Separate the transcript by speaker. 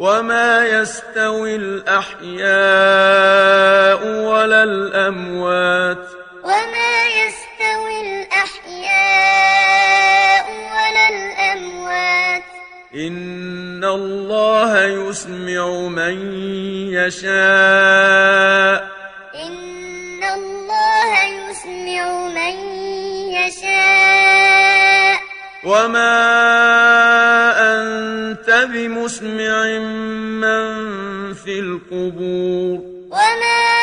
Speaker 1: وما يستوي الأحياء ولا الأموات
Speaker 2: وما يستوي الأحياء ولا الأموات
Speaker 1: إن الله يسمع من يشاء
Speaker 2: إن الله يسمع من يشاء
Speaker 1: وما أنت بمسمع من في القبور
Speaker 2: وما